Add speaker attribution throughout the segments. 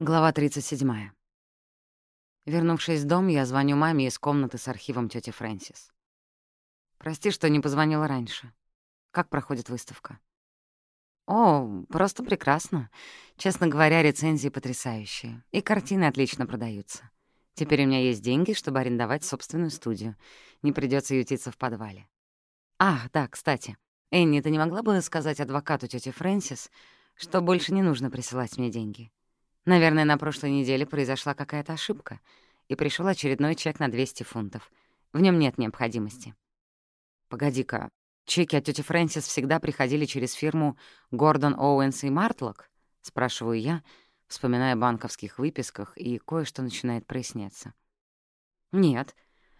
Speaker 1: Глава 37. Вернувшись в дом, я звоню маме из комнаты с архивом тети Фрэнсис. «Прости, что не позвонила раньше. Как проходит выставка?» «О, просто прекрасно. Честно говоря, рецензии потрясающие. И картины отлично продаются. Теперь у меня есть деньги, чтобы арендовать собственную студию. Не придется ютиться в подвале. Ах, да, кстати. Энни, ты не могла бы сказать адвокату тети Фрэнсис, что больше не нужно присылать мне деньги?» Наверное, на прошлой неделе произошла какая-то ошибка, и пришел очередной чек на 200 фунтов. В нем нет необходимости. Погоди-ка, чеки от тети Фрэнсис всегда приходили через фирму Гордон Оуэнс и Мартлок? Спрашиваю я, вспоминая о банковских выписках, и кое-что начинает проясняться. Нет,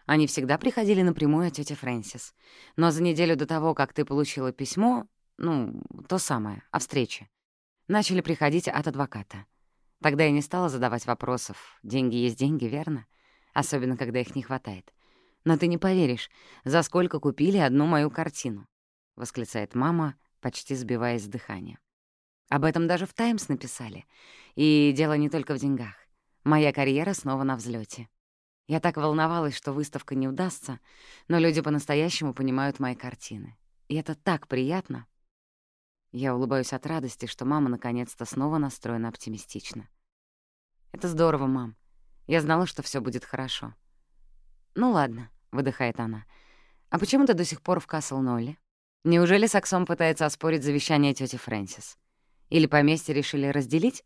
Speaker 1: они всегда приходили напрямую от тети Фрэнсис. Но за неделю до того, как ты получила письмо, ну, то самое, о встрече, начали приходить от адвоката. Тогда я не стала задавать вопросов. Деньги есть деньги, верно? Особенно, когда их не хватает. «Но ты не поверишь, за сколько купили одну мою картину?» — восклицает мама, почти сбиваясь с дыхания. Об этом даже в «Таймс» написали. И дело не только в деньгах. Моя карьера снова на взлете. Я так волновалась, что выставка не удастся, но люди по-настоящему понимают мои картины. И это так приятно. Я улыбаюсь от радости, что мама наконец-то снова настроена оптимистично. «Это здорово, мам. Я знала, что все будет хорошо». «Ну ладно», — выдыхает она. «А почему ты до сих пор в Касл-Нолле? Неужели Саксон пытается оспорить завещание тети Фрэнсис? Или поместье решили разделить?»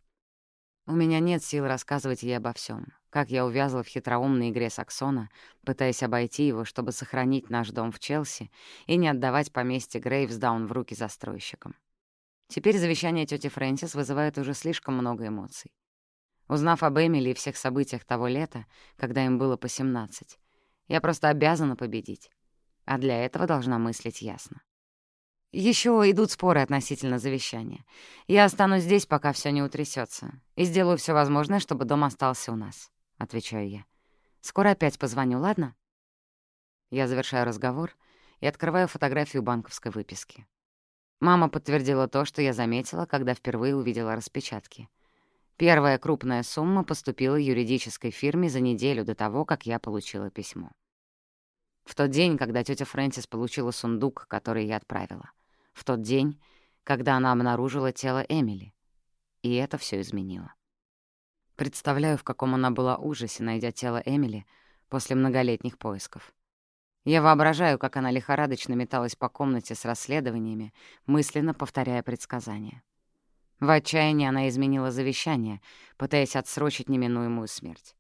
Speaker 1: У меня нет сил рассказывать ей обо всем, как я увязла в хитроумной игре Саксона, пытаясь обойти его, чтобы сохранить наш дом в Челси и не отдавать поместье Грейвсдаун в руки застройщикам. Теперь завещание тети Фрэнсис вызывает уже слишком много эмоций. Узнав об Эмили и всех событиях того лета, когда им было по 17, я просто обязана победить. А для этого должна мыслить ясно. Еще идут споры относительно завещания. Я останусь здесь, пока все не утрясется, и сделаю все возможное, чтобы дом остался у нас, — отвечаю я. Скоро опять позвоню, ладно? Я завершаю разговор и открываю фотографию банковской выписки. Мама подтвердила то, что я заметила, когда впервые увидела распечатки. Первая крупная сумма поступила юридической фирме за неделю до того, как я получила письмо. В тот день, когда тетя Фрэнсис получила сундук, который я отправила. В тот день, когда она обнаружила тело Эмили. И это все изменило. Представляю, в каком она была ужасе, найдя тело Эмили после многолетних поисков. Я воображаю, как она лихорадочно металась по комнате с расследованиями, мысленно повторяя предсказания. В отчаянии она изменила завещание, пытаясь отсрочить неминуемую смерть.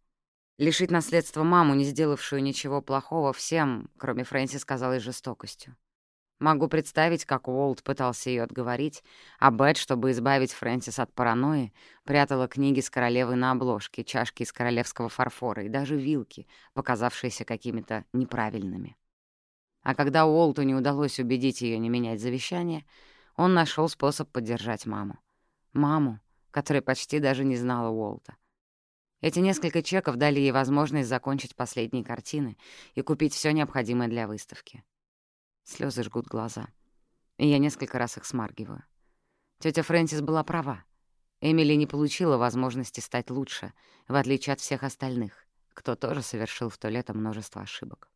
Speaker 1: Лишить наследства маму, не сделавшую ничего плохого, всем, кроме Фрэнсис, казалось жестокостью. Могу представить, как Уолт пытался ее отговорить, а Бет, чтобы избавить Фрэнсис от паранойи, прятала книги с королевы на обложке, чашки из королевского фарфора и даже вилки, показавшиеся какими-то неправильными. А когда Уолту не удалось убедить ее не менять завещание, он нашел способ поддержать маму. Маму, которая почти даже не знала Уолта. Эти несколько чеков дали ей возможность закончить последние картины и купить все необходимое для выставки. Слезы жгут глаза. И я несколько раз их смаргиваю. Тетя Фрэнсис была права. Эмили не получила возможности стать лучше, в отличие от всех остальных, кто тоже совершил в то лето множество ошибок.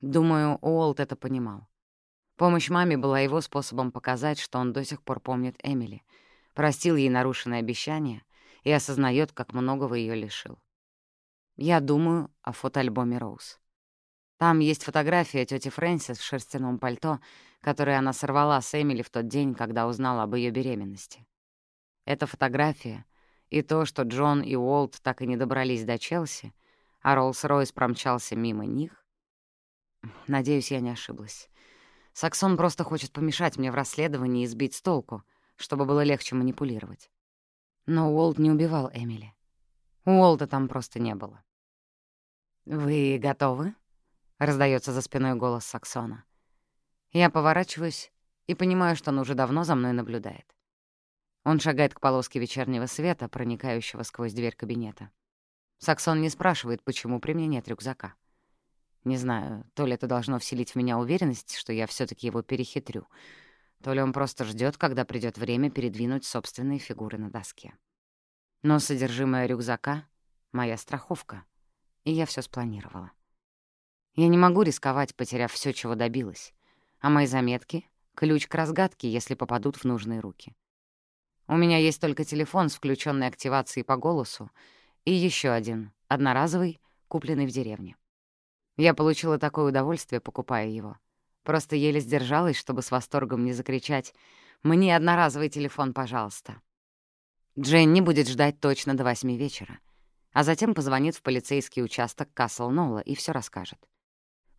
Speaker 1: Думаю, Уолт это понимал. Помощь маме была его способом показать, что он до сих пор помнит Эмили, простил ей нарушенные обещания и осознает, как многого ее лишил. Я думаю о фотоальбоме Роуз. Там есть фотография тети Фрэнсис в шерстяном пальто, которое она сорвала с Эмили в тот день, когда узнала об ее беременности. Эта фотография и то, что Джон и Уолт так и не добрались до Челси, а Роллс-Ройс промчался мимо них. Надеюсь, я не ошиблась. Саксон просто хочет помешать мне в расследовании и сбить с толку, чтобы было легче манипулировать. Но Уолт не убивал Эмили. Уолта там просто не было. «Вы готовы?» — раздается за спиной голос Саксона. Я поворачиваюсь и понимаю, что он уже давно за мной наблюдает. Он шагает к полоске вечернего света, проникающего сквозь дверь кабинета. Саксон не спрашивает, почему при мне нет рюкзака. Не знаю, то ли это должно вселить в меня уверенность, что я все таки его перехитрю, то ли он просто ждет, когда придет время передвинуть собственные фигуры на доске. Но содержимое рюкзака — моя страховка, и я все спланировала. Я не могу рисковать, потеряв все, чего добилась, а мои заметки — ключ к разгадке, если попадут в нужные руки. У меня есть только телефон с включенной активацией по голосу и еще один, одноразовый, купленный в деревне. Я получила такое удовольствие, покупая его. Просто еле сдержалась, чтобы с восторгом не закричать «Мне одноразовый телефон, пожалуйста». Дженни будет ждать точно до восьми вечера, а затем позвонит в полицейский участок Касл Нола и все расскажет.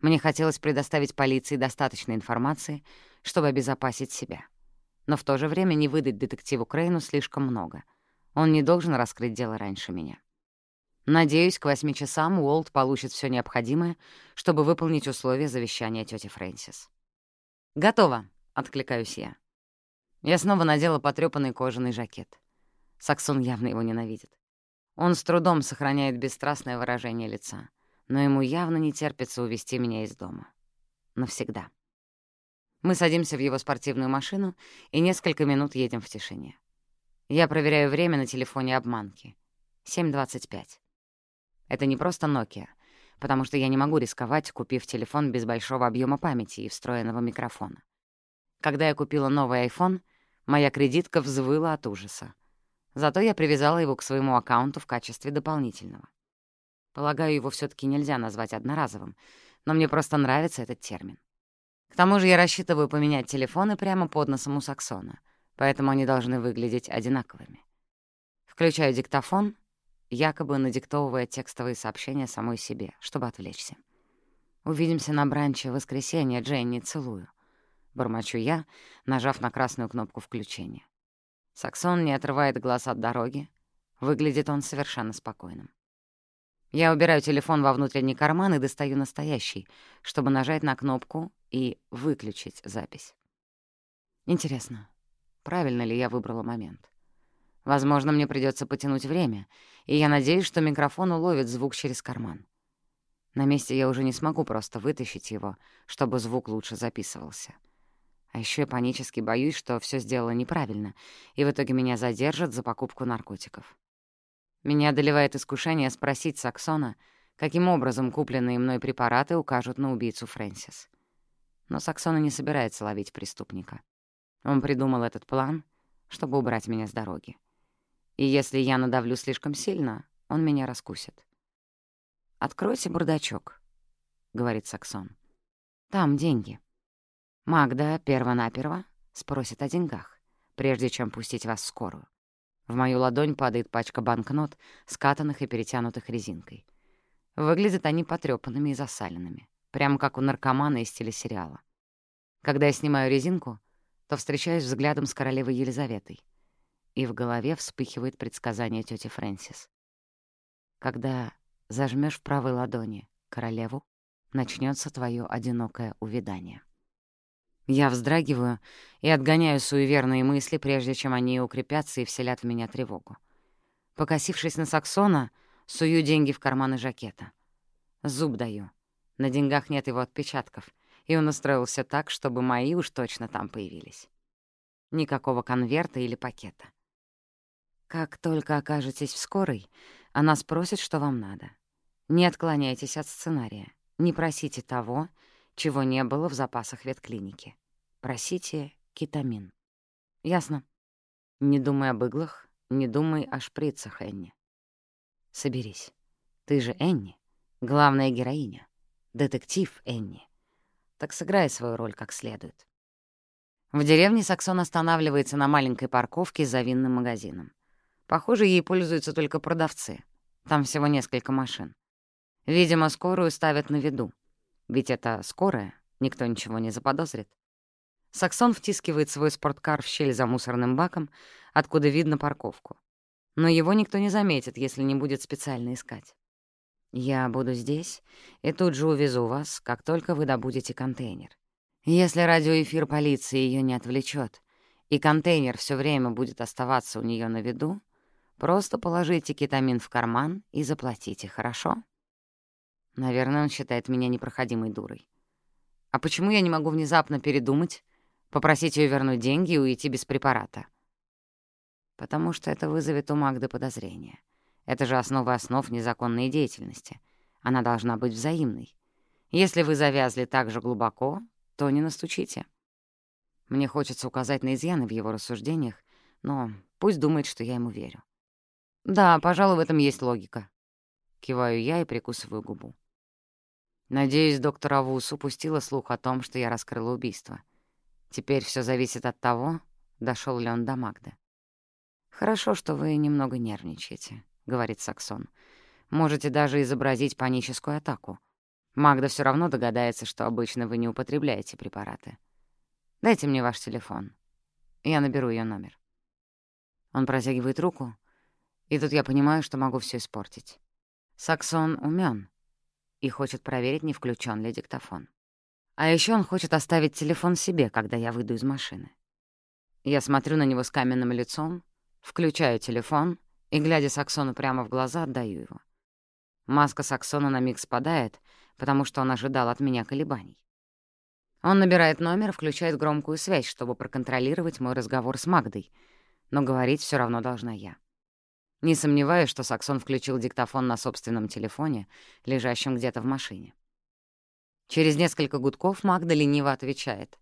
Speaker 1: Мне хотелось предоставить полиции достаточно информации, чтобы обезопасить себя. Но в то же время не выдать детективу Крейну слишком много. Он не должен раскрыть дело раньше меня. Надеюсь, к восьми часам Уолт получит все необходимое, чтобы выполнить условия завещания тети Фрэнсис. «Готово», — откликаюсь я. Я снова надела потрёпанный кожаный жакет. Саксон явно его ненавидит. Он с трудом сохраняет бесстрастное выражение лица, но ему явно не терпится увести меня из дома. Навсегда. Мы садимся в его спортивную машину и несколько минут едем в тишине. Я проверяю время на телефоне обманки. 7.25. Это не просто Nokia, потому что я не могу рисковать, купив телефон без большого объема памяти и встроенного микрофона. Когда я купила новый iPhone, моя кредитка взвыла от ужаса. Зато я привязала его к своему аккаунту в качестве дополнительного. Полагаю, его все таки нельзя назвать одноразовым, но мне просто нравится этот термин. К тому же я рассчитываю поменять телефоны прямо под носом у Саксона, поэтому они должны выглядеть одинаковыми. Включаю диктофон якобы надиктовывая текстовые сообщения самой себе, чтобы отвлечься. «Увидимся на бранче в воскресенье, Дженни, целую». Бормочу я, нажав на красную кнопку включения. Саксон не отрывает глаз от дороги. Выглядит он совершенно спокойным. Я убираю телефон во внутренний карман и достаю настоящий, чтобы нажать на кнопку и выключить запись. Интересно, правильно ли я выбрала момент? Возможно, мне придется потянуть время, и я надеюсь, что микрофон уловит звук через карман. На месте я уже не смогу просто вытащить его, чтобы звук лучше записывался. А еще я панически боюсь, что все сделала неправильно, и в итоге меня задержат за покупку наркотиков. Меня одолевает искушение спросить Саксона, каким образом купленные мной препараты укажут на убийцу Фрэнсис. Но Саксона не собирается ловить преступника. Он придумал этот план, чтобы убрать меня с дороги. И если я надавлю слишком сильно, он меня раскусит. «Откройте бардачок», — говорит Саксон. «Там деньги». Магда перво-наперво спросит о деньгах, прежде чем пустить вас в скорую. В мою ладонь падает пачка банкнот, скатанных и перетянутых резинкой. Выглядят они потрёпанными и засаленными, прямо как у наркомана из телесериала. Когда я снимаю резинку, то встречаюсь взглядом с королевой Елизаветой и в голове вспыхивает предсказание тети Фрэнсис. Когда зажмешь в правой ладони королеву, начнется твое одинокое увядание. Я вздрагиваю и отгоняю суеверные мысли, прежде чем они укрепятся и вселят в меня тревогу. Покосившись на Саксона, сую деньги в карманы жакета. Зуб даю. На деньгах нет его отпечатков, и он устроился так, чтобы мои уж точно там появились. Никакого конверта или пакета. Как только окажетесь в скорой, она спросит, что вам надо. Не отклоняйтесь от сценария. Не просите того, чего не было в запасах ветклиники. Просите кетамин. Ясно. Не думай об иглах, не думай о шприцах, Энни. Соберись. Ты же Энни, главная героиня. Детектив Энни. Так сыграй свою роль как следует. В деревне Саксон останавливается на маленькой парковке за винным магазином. Похоже, ей пользуются только продавцы. Там всего несколько машин. Видимо, скорую ставят на виду. Ведь это скорая, никто ничего не заподозрит. Саксон втискивает свой спорткар в щель за мусорным баком, откуда видно парковку. Но его никто не заметит, если не будет специально искать. Я буду здесь и тут же увезу вас, как только вы добудете контейнер. Если радиоэфир полиции ее не отвлечет, и контейнер все время будет оставаться у нее на виду, Просто положите кетамин в карман и заплатите, хорошо? Наверное, он считает меня непроходимой дурой. А почему я не могу внезапно передумать, попросить ее вернуть деньги и уйти без препарата? потому что это вызовет у Магды подозрения. Это же основа основ незаконной деятельности. Она должна быть взаимной. Если вы завязли так же глубоко, то не настучите. Мне хочется указать на изъяны в его рассуждениях, но пусть думает, что я ему верю. Да, пожалуй, в этом есть логика. Киваю я и прикусываю губу. Надеюсь, доктор Авус упустила слух о том, что я раскрыла убийство. Теперь все зависит от того, дошел ли он до Магды. «Хорошо, что вы немного нервничаете», — говорит Саксон. «Можете даже изобразить паническую атаку. Магда все равно догадается, что обычно вы не употребляете препараты. Дайте мне ваш телефон. Я наберу ее номер». Он протягивает руку, и тут я понимаю, что могу все испортить. Саксон умен и хочет проверить, не включен ли диктофон. А еще он хочет оставить телефон себе, когда я выйду из машины. Я смотрю на него с каменным лицом, включаю телефон и, глядя Саксону прямо в глаза, отдаю его. Маска Саксона на миг спадает, потому что он ожидал от меня колебаний. Он набирает номер, включает громкую связь, чтобы проконтролировать мой разговор с Магдой, но говорить все равно должна я. Не сомневаюсь, что Саксон включил диктофон на собственном телефоне, лежащем где-то в машине. Через несколько гудков Магда лениво отвечает.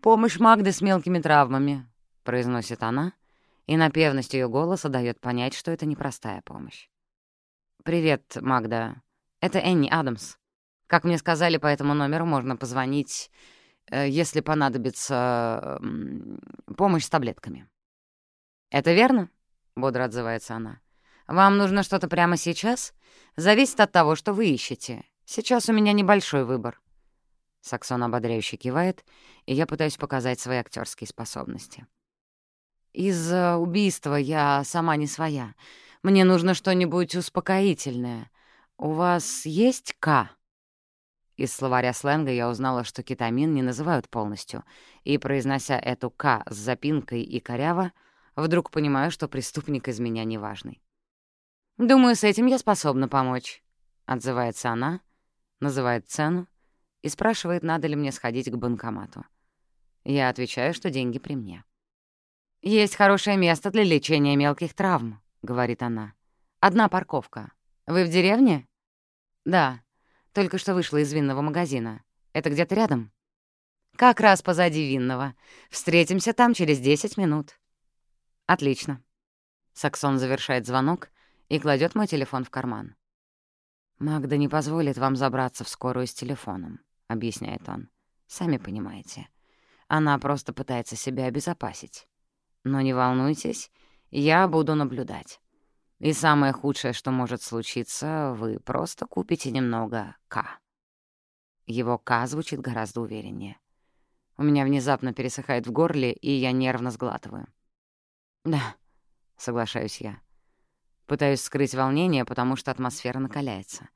Speaker 1: «Помощь Магды с мелкими травмами», — произносит она, и напевность ее голоса дает понять, что это непростая помощь. «Привет, Магда. Это Энни Адамс. Как мне сказали, по этому номеру можно позвонить, э, если понадобится помощь с таблетками». «Это верно?» — бодро отзывается она. «Вам нужно что-то прямо сейчас? Зависит от того, что вы ищете. Сейчас у меня небольшой выбор». Саксон ободряюще кивает, и я пытаюсь показать свои актерские способности. «Из-за убийства я сама не своя. Мне нужно что-нибудь успокоительное. У вас есть К?» Из словаря сленга я узнала, что кетамин не называют полностью, и, произнося эту «К» с запинкой и коряво, Вдруг понимаю, что преступник из меня неважный. «Думаю, с этим я способна помочь», — отзывается она, называет цену и спрашивает, надо ли мне сходить к банкомату. Я отвечаю, что деньги при мне. «Есть хорошее место для лечения мелких травм», — говорит она. «Одна парковка. Вы в деревне?» «Да. Только что вышла из винного магазина. Это где-то рядом?» «Как раз позади винного. Встретимся там через 10 минут». «Отлично». Саксон завершает звонок и кладет мой телефон в карман. «Магда не позволит вам забраться в скорую с телефоном», — объясняет он. «Сами понимаете. Она просто пытается себя обезопасить. Но не волнуйтесь, я буду наблюдать. И самое худшее, что может случиться, вы просто купите немного «К». Его «К» звучит гораздо увереннее. У меня внезапно пересыхает в горле, и я нервно сглатываю. «Да», — соглашаюсь я. Пытаюсь скрыть волнение, потому что атмосфера накаляется.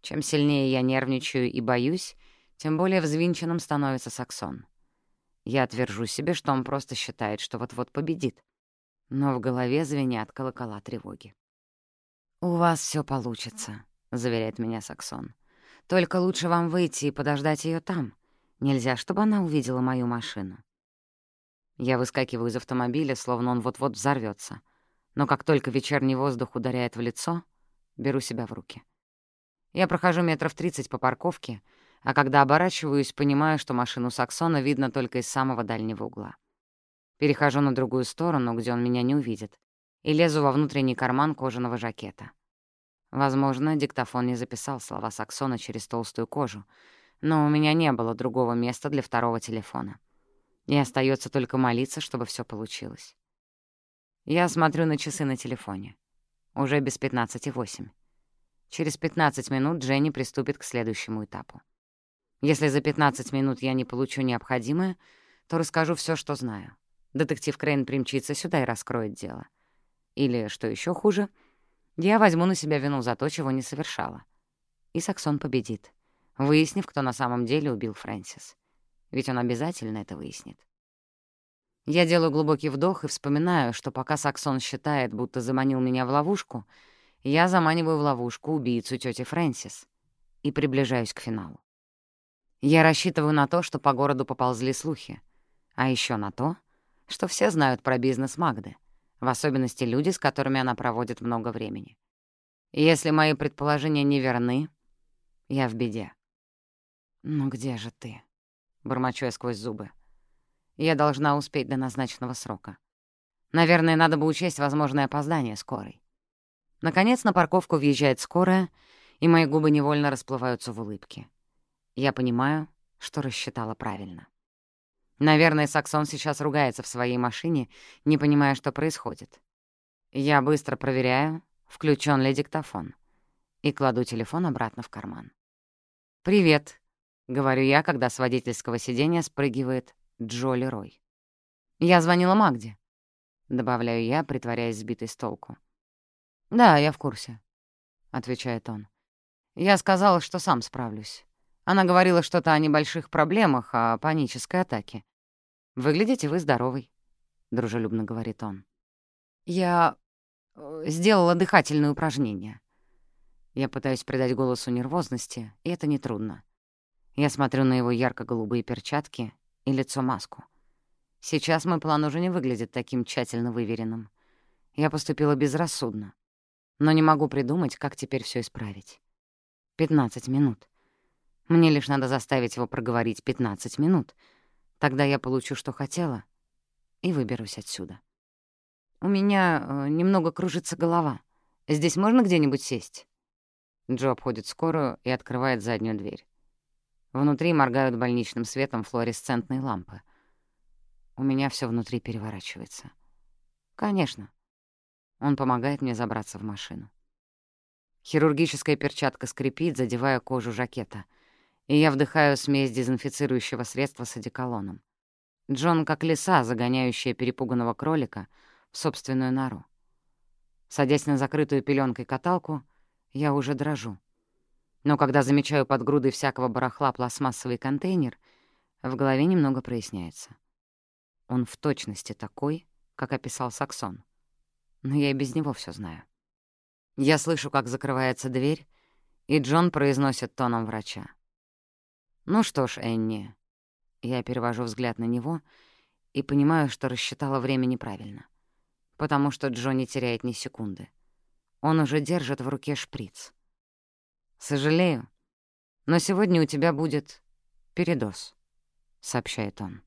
Speaker 1: Чем сильнее я нервничаю и боюсь, тем более взвинченным становится Саксон. Я отвержу себе, что он просто считает, что вот-вот победит. Но в голове звенят колокола тревоги. «У вас все получится», — заверяет меня Саксон. «Только лучше вам выйти и подождать ее там. Нельзя, чтобы она увидела мою машину». Я выскакиваю из автомобиля, словно он вот-вот взорвется. Но как только вечерний воздух ударяет в лицо, беру себя в руки. Я прохожу метров тридцать по парковке, а когда оборачиваюсь, понимаю, что машину Саксона видно только из самого дальнего угла. Перехожу на другую сторону, где он меня не увидит, и лезу во внутренний карман кожаного жакета. Возможно, диктофон не записал слова Саксона через толстую кожу, но у меня не было другого места для второго телефона. И остается только молиться, чтобы все получилось. Я смотрю на часы на телефоне. Уже без пятнадцати восемь. Через 15 минут Дженни приступит к следующему этапу. Если за 15 минут я не получу необходимое, то расскажу все, что знаю. Детектив Крейн примчится сюда и раскроет дело. Или, что еще хуже, я возьму на себя вину за то, чего не совершала. И Саксон победит, выяснив, кто на самом деле убил Фрэнсис ведь он обязательно это выяснит. Я делаю глубокий вдох и вспоминаю, что пока Саксон считает, будто заманил меня в ловушку, я заманиваю в ловушку убийцу тети Фрэнсис и приближаюсь к финалу. Я рассчитываю на то, что по городу поползли слухи, а еще на то, что все знают про бизнес Магды, в особенности люди, с которыми она проводит много времени. Если мои предположения не верны, я в беде. «Ну где же ты?» — бормочу я сквозь зубы. «Я должна успеть до назначенного срока. Наверное, надо бы учесть возможное опоздание скорой». Наконец на парковку въезжает скорая, и мои губы невольно расплываются в улыбке. Я понимаю, что рассчитала правильно. Наверное, Саксон сейчас ругается в своей машине, не понимая, что происходит. Я быстро проверяю, включен ли диктофон, и кладу телефон обратно в карман. «Привет», — говорю я, когда с водительского сиденья спрыгивает Джоли Рой. «Я звонила Магде», — добавляю я, притворяясь сбитой с толку. «Да, я в курсе», — отвечает он. «Я сказала, что сам справлюсь. Она говорила что-то о небольших проблемах, о панической атаке. «Выглядите вы здоровый», — дружелюбно говорит он. «Я э, сделала дыхательные упражнения». Я пытаюсь придать голосу нервозности, и это нетрудно. Я смотрю на его ярко-голубые перчатки и лицо-маску. Сейчас мой план уже не выглядит таким тщательно выверенным. Я поступила безрассудно, но не могу придумать, как теперь все исправить. 15 минут. Мне лишь надо заставить его проговорить 15 минут. Тогда я получу, что хотела, и выберусь отсюда. У меня э, немного кружится голова. Здесь можно где-нибудь сесть? Джо обходит скорую и открывает заднюю дверь. Внутри моргают больничным светом флуоресцентные лампы. У меня все внутри переворачивается. Конечно. Он помогает мне забраться в машину. Хирургическая перчатка скрипит, задевая кожу жакета — и я вдыхаю смесь дезинфицирующего средства с одеколоном. Джон как лиса, загоняющая перепуганного кролика в собственную нору. Садясь на закрытую пеленкой каталку, я уже дрожу. Но когда замечаю под грудой всякого барахла пластмассовый контейнер, в голове немного проясняется. Он в точности такой, как описал Саксон. Но я и без него все знаю. Я слышу, как закрывается дверь, и Джон произносит тоном врача. «Ну что ж, Энни...» Я перевожу взгляд на него и понимаю, что рассчитала время неправильно. Потому что Джо не теряет ни секунды. Он уже держит в руке шприц. «Сожалею, но сегодня у тебя будет передоз», — сообщает он.